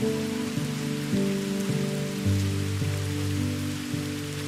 Thank you.